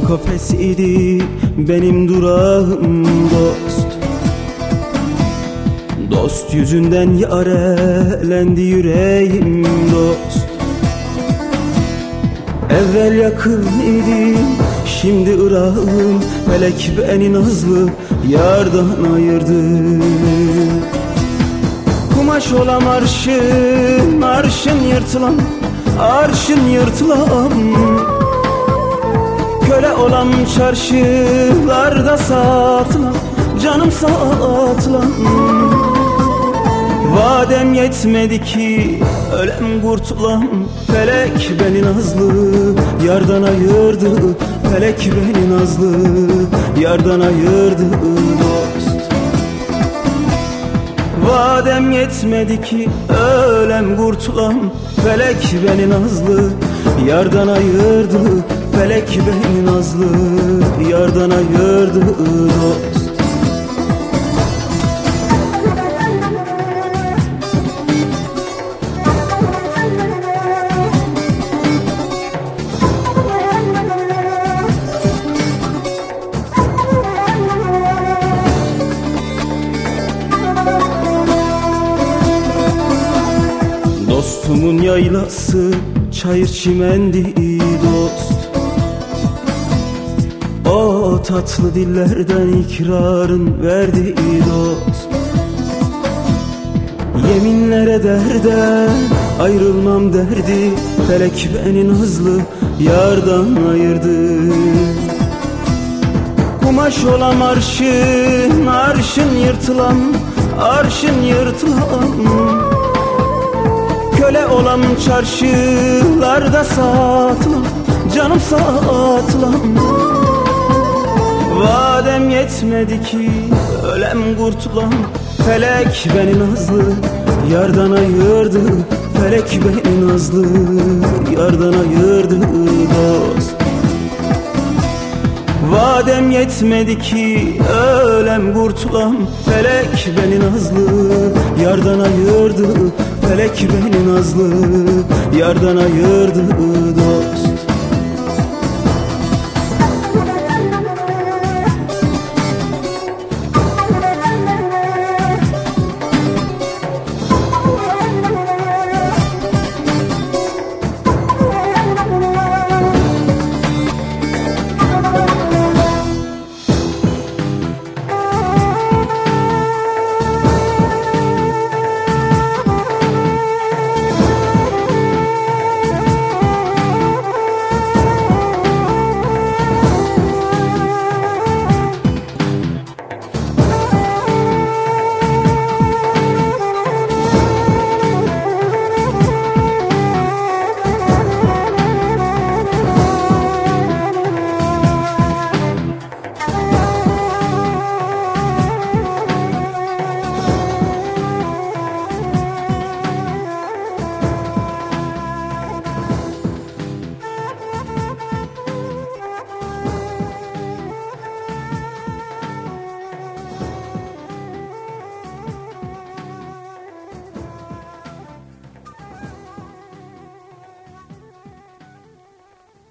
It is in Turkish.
çaresiydi benim durağım dost. Dost yüzünden yarelendi yüreğim dost. Evvel yakın idi şimdi ırağım. Felek beni nazlı yardan ayırdı. Kumaş olam arşın, arşın yırtılan Arşın yırtılan Köle olan çarşılarda satılan Canım satılan. Vadem yetmedi ki ölem kurtulam Felek beni nazlı yardan ayırdı Felek beni nazlı yardan ayırdı dost Vadem yetmedi ki ölem kurtulam. Felek beni nazlı yardan ayırdı. Felek beni nazlı yardan ayırdı. dost Dostumun yaylası çayır çimendi dost. O tatlı dillerden ikrarın verdi dost. Yeminlere derde ayrılmam derdi Felek beni nazlı yardan ayırdı. Kumaş olan arşın, arşın yırtılan Arşın yırtılan Olan çarşılarda satılan Canım satılan. Vadem yetmedi ki ölem kurtulan Felek beni nazlı yardan ayırdı. Felek beni nazlı yardan ayırdı dost. Vadem yetmedi ki ölem kurtulam Felek beni nazlı yardan ayırdı Felek beni nazlı yardan ayırdı dost